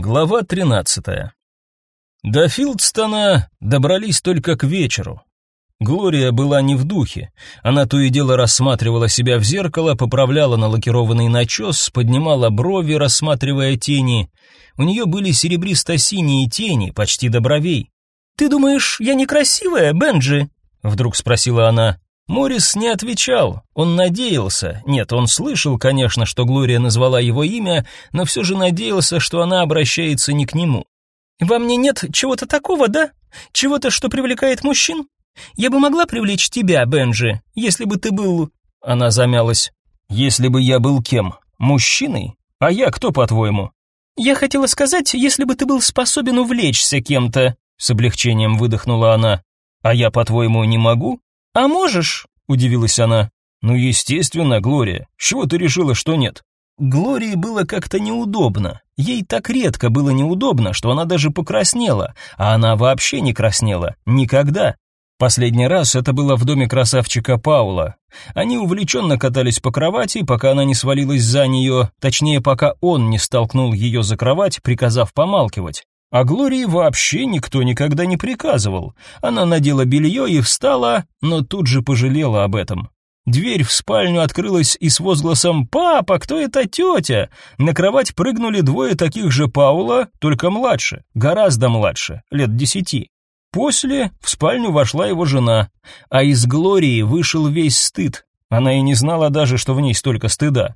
Глава 13. До Филдстона добрались только к вечеру. Глория была не в духе. Она то и дело рассматривала себя в зеркало, поправляла налакированный начес, поднимала брови, рассматривая тени. У нее были серебристо-синие тени, почти до бровей. «Ты думаешь, я некрасивая, Бенджи?» — вдруг спросила она. Морис не отвечал, он надеялся, нет, он слышал, конечно, что Глория назвала его имя, но все же надеялся, что она обращается не к нему. «Во мне нет чего-то такого, да? Чего-то, что привлекает мужчин? Я бы могла привлечь тебя, Бенджи, если бы ты был...» Она замялась. «Если бы я был кем? Мужчиной? А я кто, по-твоему?» «Я хотела сказать, если бы ты был способен увлечься кем-то», с облегчением выдохнула она. «А я, по-твоему, не могу?» «А можешь?» – удивилась она. «Ну, естественно, Глория. Чего ты решила, что нет?» Глории было как-то неудобно. Ей так редко было неудобно, что она даже покраснела, а она вообще не краснела. Никогда. Последний раз это было в доме красавчика Паула. Они увлеченно катались по кровати, пока она не свалилась за нее, точнее, пока он не столкнул ее за кровать, приказав помалкивать. А Глории вообще никто никогда не приказывал. Она надела белье и встала, но тут же пожалела об этом. Дверь в спальню открылась и с возгласом «Папа, кто это тетя?» На кровать прыгнули двое таких же Паула, только младше, гораздо младше, лет десяти. После в спальню вошла его жена, а из Глории вышел весь стыд. Она и не знала даже, что в ней столько стыда.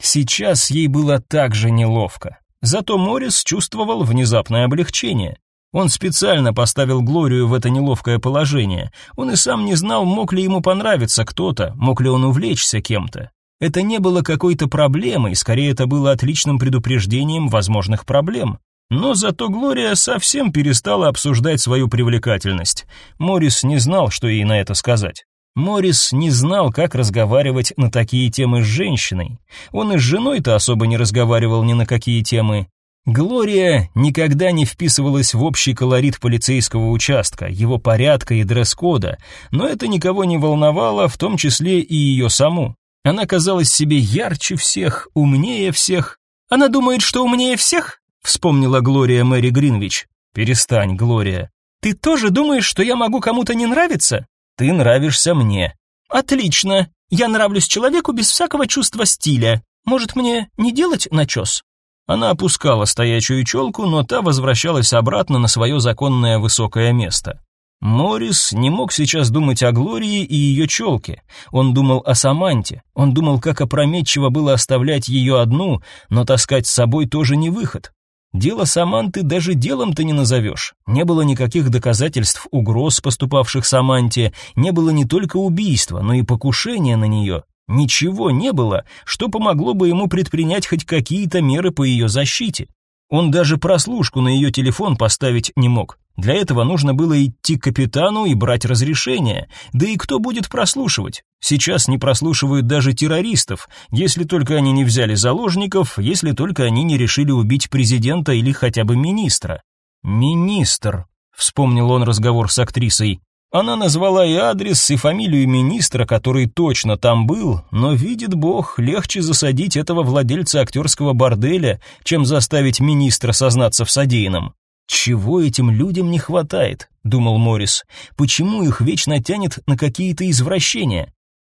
Сейчас ей было так же неловко. Зато Морис чувствовал внезапное облегчение. Он специально поставил Глорию в это неловкое положение. Он и сам не знал, мог ли ему понравиться кто-то, мог ли он увлечься кем-то. Это не было какой-то проблемой, скорее это было отличным предупреждением возможных проблем. Но зато Глория совсем перестала обсуждать свою привлекательность. Морис не знал, что ей на это сказать. Морис не знал, как разговаривать на такие темы с женщиной. Он и с женой-то особо не разговаривал ни на какие темы. Глория никогда не вписывалась в общий колорит полицейского участка, его порядка и дресс-кода, но это никого не волновало, в том числе и ее саму. Она казалась себе ярче всех, умнее всех. Она думает, что умнее всех? Вспомнила Глория Мэри Гринвич. Перестань, Глория. Ты тоже думаешь, что я могу кому-то не нравиться? Ты нравишься мне. Отлично. Я нравлюсь человеку без всякого чувства стиля. Может, мне не делать начес? Она опускала стоячую челку, но та возвращалась обратно на свое законное высокое место. Морис не мог сейчас думать о Глории и ее челке. Он думал о Саманте. Он думал, как опрометчиво было оставлять ее одну, но таскать с собой тоже не выход. Дело Саманты даже делом-то не назовешь. Не было никаких доказательств угроз, поступавших Саманте, не было не только убийства, но и покушения на нее. Ничего не было, что помогло бы ему предпринять хоть какие-то меры по ее защите. Он даже прослушку на ее телефон поставить не мог. Для этого нужно было идти к капитану и брать разрешение. Да и кто будет прослушивать? Сейчас не прослушивают даже террористов, если только они не взяли заложников, если только они не решили убить президента или хотя бы министра. Министр, вспомнил он разговор с актрисой. Она назвала и адрес, и фамилию министра, который точно там был, но, видит бог, легче засадить этого владельца актерского борделя, чем заставить министра сознаться в содеянном. «Чего этим людям не хватает?» — думал Моррис. «Почему их вечно тянет на какие-то извращения?»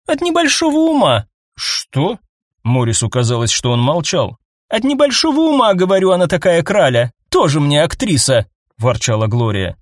«От небольшого ума». «Что?» Моррису казалось, что он молчал. «От небольшого ума, говорю, она такая краля. Тоже мне актриса», — ворчала Глория.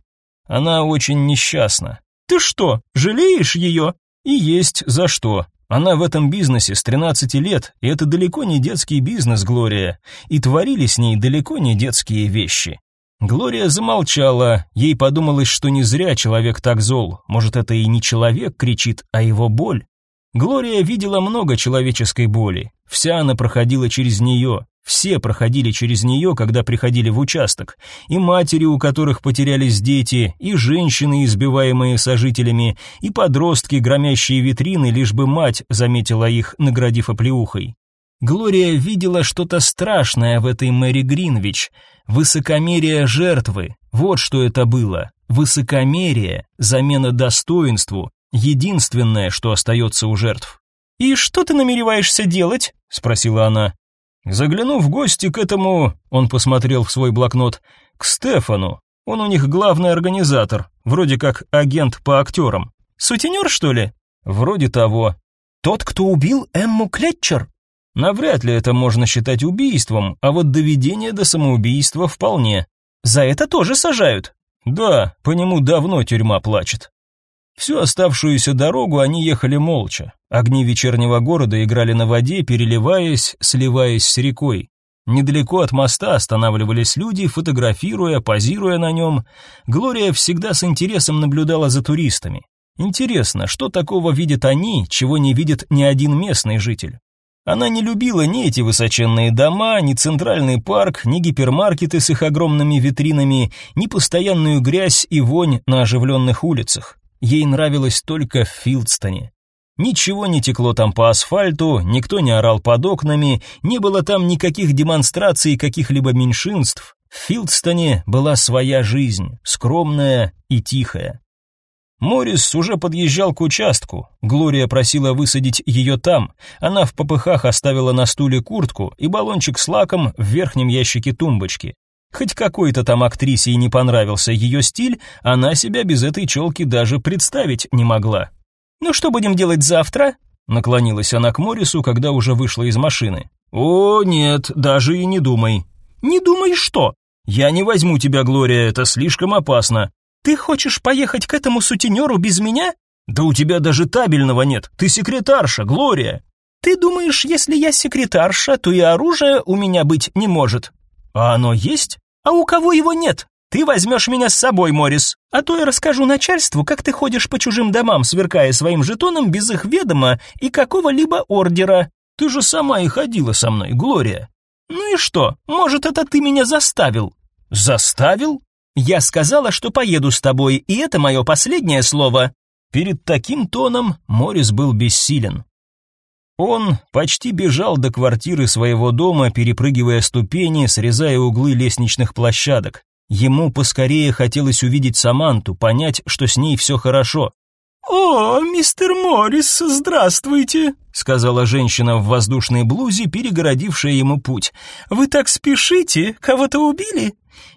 Она очень несчастна. Ты что, жалеешь ее? И есть за что. Она в этом бизнесе с 13 лет, и это далеко не детский бизнес, Глория, и творили с ней далеко не детские вещи. Глория замолчала, ей подумалось, что не зря человек так зол, может, это и не человек кричит, а его боль. Глория видела много человеческой боли, вся она проходила через нее, все проходили через нее, когда приходили в участок. И матери, у которых потерялись дети, и женщины, избиваемые сожителями, и подростки, громящие витрины, лишь бы мать заметила их, наградив оплеухой. Глория видела что-то страшное в этой Мэри Гринвич. Высокомерие жертвы. Вот что это было. Высокомерие, замена достоинству, единственное, что остается у жертв. «И что ты намереваешься делать?» — спросила она. Загляну в гости к этому, он посмотрел в свой блокнот, к Стефану. Он у них главный организатор, вроде как агент по актерам. Сутенер, что ли? Вроде того. Тот, кто убил Эмму Клетчер? Навряд ли это можно считать убийством, а вот доведение до самоубийства вполне. За это тоже сажают. Да, по нему давно тюрьма плачет. Всю оставшуюся дорогу они ехали молча. Огни вечернего города играли на воде, переливаясь, сливаясь с рекой. Недалеко от моста останавливались люди, фотографируя, позируя на нем. Глория всегда с интересом наблюдала за туристами. Интересно, что такого видят они, чего не видит ни один местный житель? Она не любила ни эти высоченные дома, ни центральный парк, ни гипермаркеты с их огромными витринами, ни постоянную грязь и вонь на оживленных улицах. Ей нравилось только в Филдстоне. Ничего не текло там по асфальту, никто не орал под окнами, не было там никаких демонстраций каких-либо меньшинств. В Филдстоне была своя жизнь, скромная и тихая. Моррис уже подъезжал к участку. Глория просила высадить ее там. Она в попыхах оставила на стуле куртку и баллончик с лаком в верхнем ящике тумбочки. Хоть какой-то там актрисе и не понравился ее стиль, она себя без этой челки даже представить не могла. «Ну что будем делать завтра?» Наклонилась она к Моррису, когда уже вышла из машины. «О, нет, даже и не думай». «Не думай что?» «Я не возьму тебя, Глория, это слишком опасно. Ты хочешь поехать к этому сутенеру без меня? Да у тебя даже табельного нет. Ты секретарша, Глория. Ты думаешь, если я секретарша, то и оружия у меня быть не может? А оно есть? А у кого его нет? Ты возьмешь меня с собой, Морис. А то я расскажу начальству, как ты ходишь по чужим домам, сверкая своим жетоном без их ведома и какого-либо ордера. Ты же сама и ходила со мной, Глория. Ну и что? Может, это ты меня заставил? Заставил? Я сказала, что поеду с тобой, и это мое последнее слово. Перед таким тоном Морис был бессилен. Он почти бежал до квартиры своего дома, перепрыгивая ступени, срезая углы лестничных площадок. Ему поскорее хотелось увидеть Саманту, понять, что с ней все хорошо. «О, мистер Моррис, здравствуйте», — сказала женщина в воздушной блузе, перегородившая ему путь. «Вы так спешите? Кого-то убили?»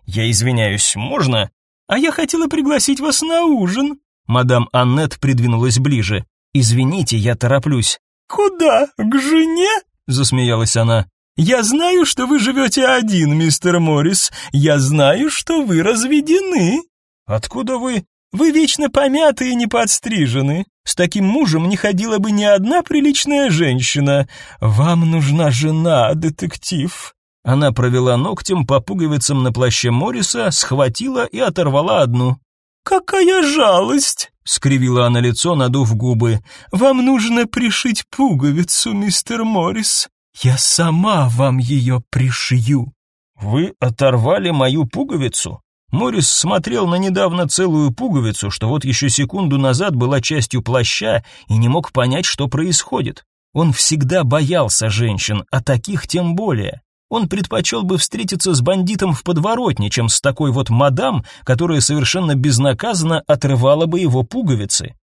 «Я извиняюсь, можно?» «А я хотела пригласить вас на ужин». Мадам Аннет придвинулась ближе. «Извините, я тороплюсь». «Куда? К жене?» — засмеялась она. «Я знаю, что вы живете один, мистер Моррис. Я знаю, что вы разведены». «Откуда вы?» Вы вечно помяты и не подстрижены. С таким мужем не ходила бы ни одна приличная женщина. Вам нужна жена, детектив». Она провела ногтем по пуговицам на плаще Морриса, схватила и оторвала одну. «Какая жалость!» — скривила она лицо, надув губы. «Вам нужно пришить пуговицу, мистер Моррис. Я сама вам ее пришью». «Вы оторвали мою пуговицу?» Морис смотрел на недавно целую пуговицу, что вот еще секунду назад была частью плаща, и не мог понять, что происходит. Он всегда боялся женщин, а таких тем более. Он предпочел бы встретиться с бандитом в подворотне, чем с такой вот мадам, которая совершенно безнаказанно отрывала бы его пуговицы.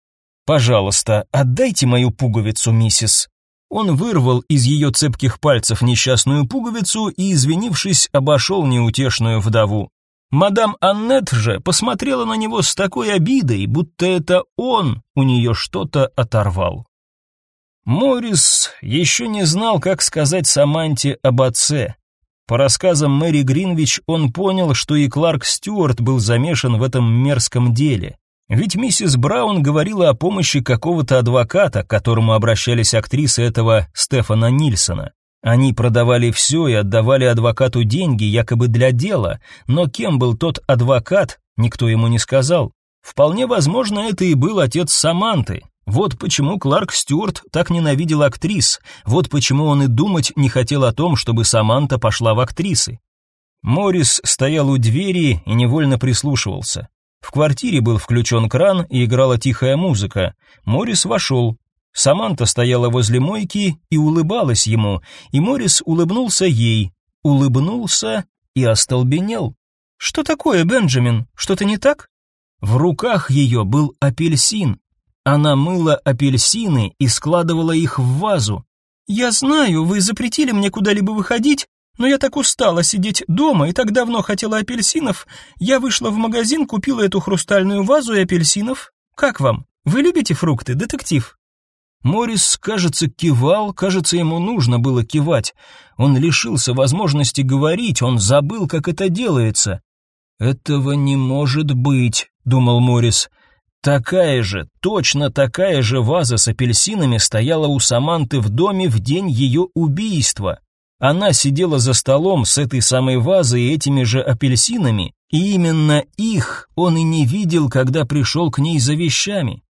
«Пожалуйста, отдайте мою пуговицу, миссис». Он вырвал из ее цепких пальцев несчастную пуговицу и, извинившись, обошел неутешную вдову. Мадам Аннет же посмотрела на него с такой обидой, будто это он у нее что-то оторвал. Морис еще не знал, как сказать Саманте об отце. По рассказам Мэри Гринвич он понял, что и Кларк Стюарт был замешан в этом мерзком деле. Ведь миссис Браун говорила о помощи какого-то адвоката, к которому обращались актрисы этого Стефана Нильсона. Они продавали все и отдавали адвокату деньги якобы для дела, но кем был тот адвокат, никто ему не сказал. Вполне возможно, это и был отец Саманты. Вот почему Кларк Стюарт так ненавидел актрис, вот почему он и думать не хотел о том, чтобы Саманта пошла в актрисы. Моррис стоял у двери и невольно прислушивался. В квартире был включен кран и играла тихая музыка. Моррис вошел, Саманта стояла возле мойки и улыбалась ему, и Морис улыбнулся ей, улыбнулся и остолбенел. «Что такое, Бенджамин? Что-то не так?» В руках ее был апельсин. Она мыла апельсины и складывала их в вазу. «Я знаю, вы запретили мне куда-либо выходить, но я так устала сидеть дома и так давно хотела апельсинов. Я вышла в магазин, купила эту хрустальную вазу и апельсинов. Как вам? Вы любите фрукты, детектив?» Морис, кажется, кивал, кажется, ему нужно было кивать. Он лишился возможности говорить, он забыл, как это делается. «Этого не может быть», — думал Морис. Такая же, точно такая же ваза с апельсинами стояла у Саманты в доме в день ее убийства. Она сидела за столом с этой самой вазой и этими же апельсинами, и именно их он и не видел, когда пришел к ней за вещами.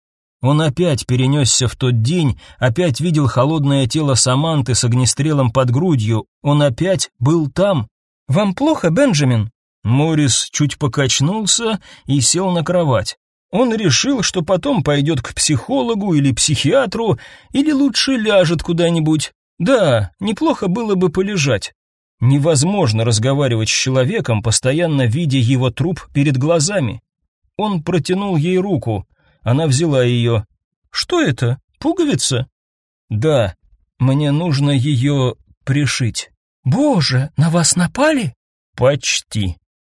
Он опять перенесся в тот день, опять видел холодное тело Саманты с огнестрелом под грудью, он опять был там. «Вам плохо, Бенджамин?» Морис чуть покачнулся и сел на кровать. Он решил, что потом пойдет к психологу или психиатру, или лучше ляжет куда-нибудь. Да, неплохо было бы полежать. Невозможно разговаривать с человеком, постоянно видя его труп перед глазами. Он протянул ей руку. Она взяла ее. «Что это? Пуговица?» «Да, мне нужно ее пришить». «Боже, на вас напали?» «Почти».